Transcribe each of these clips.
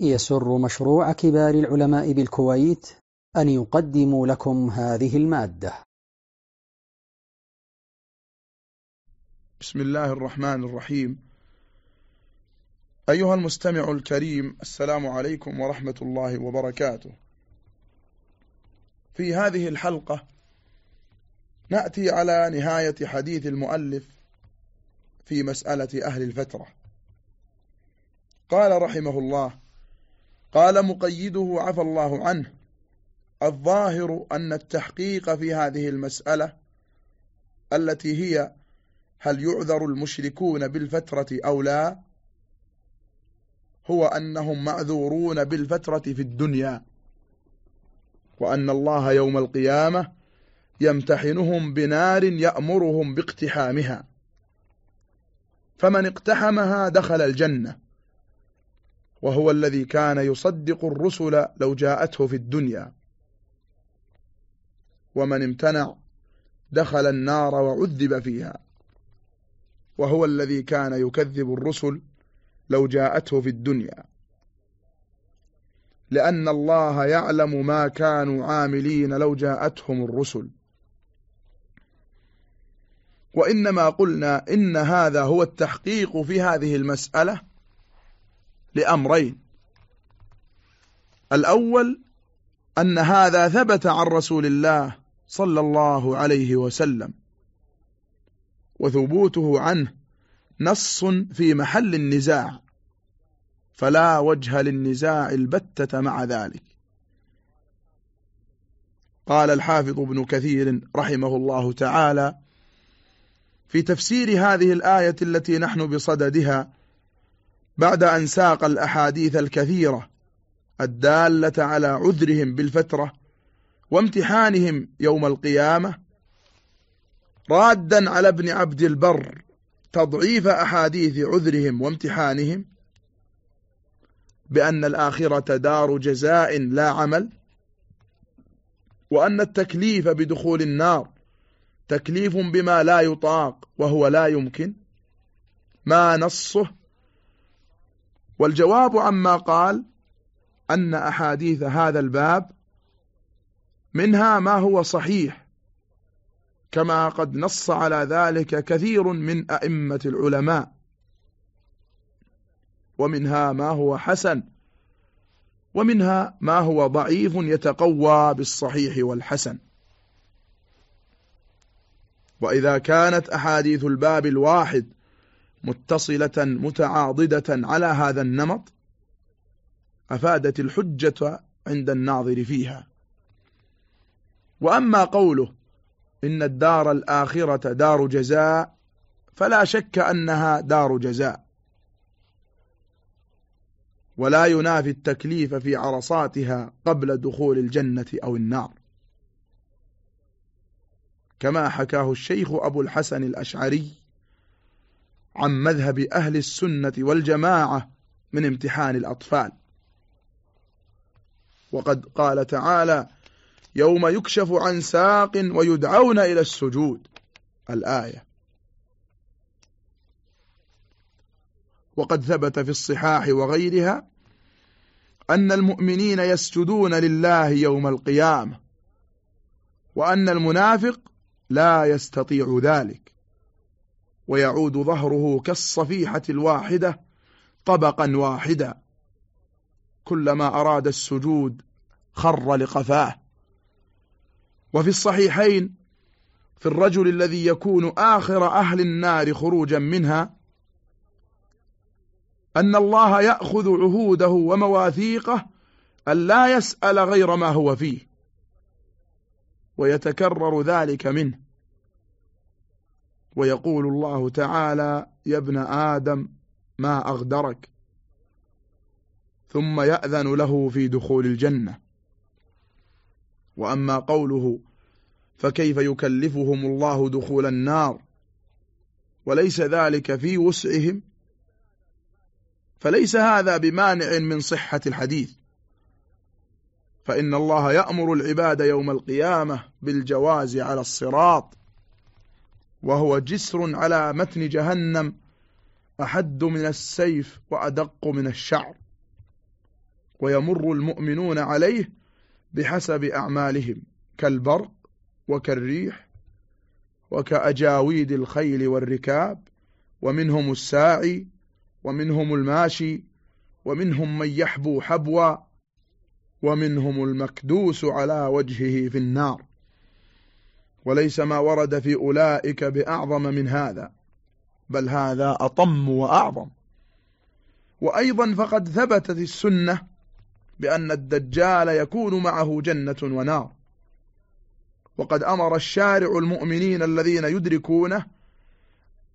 يسر مشروع كبار العلماء بالكويت أن يقدم لكم هذه المادة. بسم الله الرحمن الرحيم. أيها المستمع الكريم السلام عليكم ورحمة الله وبركاته. في هذه الحلقة نأتي على نهاية حديث المؤلف في مسألة أهل الفترة. قال رحمه الله قال مقيده عفى الله عنه الظاهر أن التحقيق في هذه المسألة التي هي هل يعذر المشركون بالفترة أو لا هو أنهم معذورون بالفترة في الدنيا وأن الله يوم القيامة يمتحنهم بنار يأمرهم باقتحامها فمن اقتحمها دخل الجنة. وهو الذي كان يصدق الرسل لو جاءته في الدنيا. ومن امتنع دخل النار وعذب فيها. وهو الذي كان يكذب الرسل لو جاءته في الدنيا. لأن الله يعلم ما كانوا عاملين لو جاءتهم الرسل. وإنما قلنا إن هذا هو التحقيق في هذه المسألة. لأمرين. الأول أن هذا ثبت عن رسول الله صلى الله عليه وسلم وثبوته عنه نص في محل النزاع فلا وجه للنزاع البتة مع ذلك. قال الحافظ ابن كثير رحمه الله تعالى في تفسير هذه الآية التي نحن بصددها بعد أن ساق الأحاديث الكثيرة الدالة على عذرهم بالفترة وامتحانهم يوم القيامة رادا على ابن عبد البر تضعيف أحاديث عذرهم وامتحانهم بأن الآخرة دار جزاء لا عمل وأن التكليف بدخول النار تكليف بما لا يطاق وهو لا يمكن ما نصه والجواب عما قال أن أحاديث هذا الباب منها ما هو صحيح كما قد نص على ذلك كثير من أئمة العلماء ومنها ما هو حسن ومنها ما هو ضعيف يتقوى بالصحيح والحسن. وإذا كانت أحاديث الباب الواحد متصلة متعاضدة على هذا النمط أفادت الحجة عند الناظر فيها. وأما قوله إن الدار الآخرة دار جزاء فلا شك أنها دار جزاء. ولا ينافي التكليف في عرصاتها قبل دخول الجنة أو النار. كما حكاه الشيخ أبو الحسن الأشعري عن مذهب أهل السنة والجماعة من امتحان الأطفال. وقد قال تعالى يوم يكشف عن ساق ويدعون إلى السجود. الآية. وقد ثبت في الصحاح وغيرها أن المؤمنين يسجدون لله يوم القيامة وأن المنافق لا يستطيع ذلك. ويعود ظهره كالصفيحة الواحدة طبقا واحدا. كلما أراد السجود خر لقفاه. وفي الصحيحين في الرجل الذي يكون آخر أهل النار خروجا منها أن الله يأخذ عهوده ومواثيقه أن لا يسأل غير ما هو فيه ويتكرر ذلك منه. ويقول الله تعالى يا ابن آدم ما أغدرك؟ ثم يأذن له في دخول الجنة. وأما قوله فكيف يكلفهم الله دخول النار؟ وليس ذلك في وسعهم؟ فليس هذا بمانع من صحة الحديث. فإن الله يأمر العباد يوم القيامة بالجواز على الصراط. وهو جسر على متن جهنم أحد من السيف وأدق من الشعر. ويمر المؤمنون عليه بحسب أعمالهم كالبرق وكالريح وكأجاويد الخيل والركاب. ومنهم الساعي ومنهم الماشي ومنهم من يحبو حبوا ومنهم المكدوس على وجهه في النار. وليس ما ورد في أولئك بأعظم من هذا بل هذا أطم وأعظم. وأيضا فقد ثبتت السنة بأن الدجال يكون معه جنة ونار. وقد أمر الشارع المؤمنين الذين يدركونه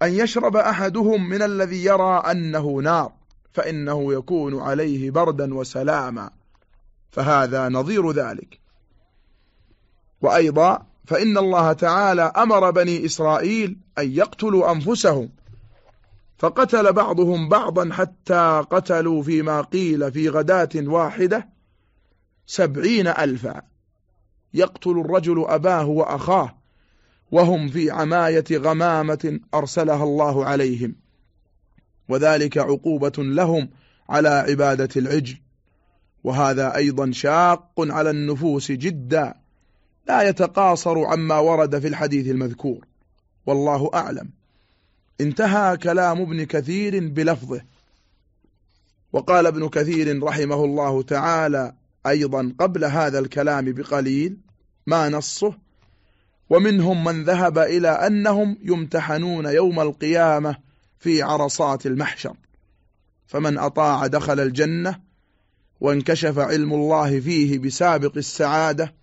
أن يشرب أحدهم من الذي يرى أنه نار فإنه يكون عليه بردا وسلاما فهذا نظير ذلك. وأيضا فإن الله تعالى أمر بني إسرائيل أن يقتلوا أنفسهم فقتل بعضهم بعضا حتى قتلوا فيما قيل في غداة واحدة سبعين ألفا. يقتل الرجل أباه وأخاه وهم في عماية غمامة أرسلها الله عليهم. وذلك عقوبة لهم على عبادة العجل. وهذا أيضا شاق على النفوس جدا. لا يتقاصر عما ورد في الحديث المذكور. والله أعلم. انتهى كلام ابن كثير بلفظه. وقال ابن كثير رحمه الله تعالى أيضا قبل هذا الكلام بقليل ما نصه. ومنهم من ذهب إلى أنهم يمتحنون يوم القيامة في عرصات المحشر. فمن أطاع دخل الجنة وانكشف علم الله فيه بسابق السعادة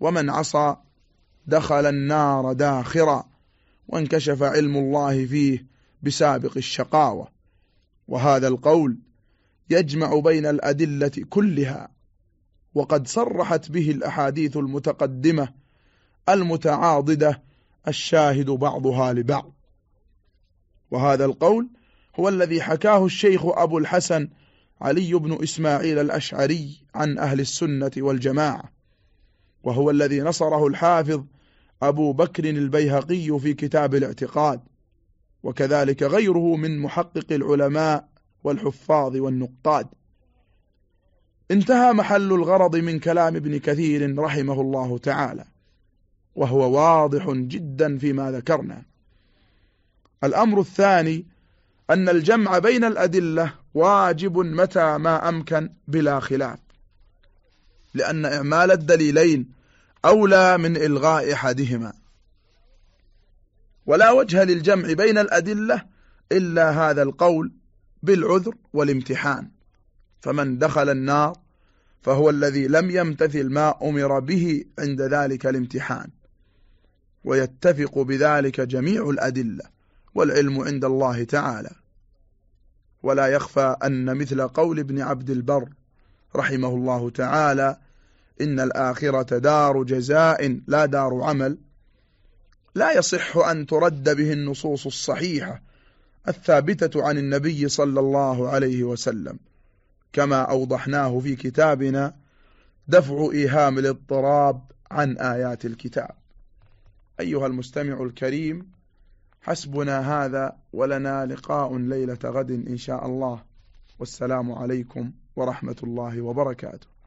ومن عصى دخل النار داخرا وانكشف علم الله فيه بسابق الشقاوة. وهذا القول يجمع بين الأدلة كلها وقد صرحت به الأحاديث المتقدمة المتعاضدة الشاهد بعضها لبعض. وهذا القول هو الذي حكاه الشيخ أبو الحسن علي بن إسماعيل الأشعري عن أهل السنة والجماعة وهو الذي نصره الحافظ أبو بكر البيهقي في كتاب الاعتقاد وكذلك غيره من محقق العلماء والحفاظ والنقاد. انتهى محل الغرض من كلام ابن كثير رحمه الله تعالى وهو واضح جدا فيما ذكرنا. الأمر الثاني أن الجمع بين الأدلة واجب متى ما أمكن بلا خلاف. لأن إعمال الدليلين أولى من إلغاء أحدهما. ولا وجه للجمع بين الأدلة إلا هذا القول بالعذر والامتحان. فمن دخل النار فهو الذي لم يمتثل ما أمر به عند ذلك الامتحان. ويتفق بذلك جميع الأدلة والعلم عند الله تعالى. ولا يخفى أن مثل قول ابن عبد البر رحمه الله تعالى إن الآخرة دار جزاء لا دار عمل. لا يصح أن ترد به النصوص الصحيحة الثابتة عن النبي صلى الله عليه وسلم كما أوضحناه في كتابنا دفع إيهام الاضطراب عن آيات الكتاب. أيها المستمع الكريم حسبنا هذا ولنا لقاء ليلة غد إن شاء الله. والسلام عليكم ورحمة الله وبركاته.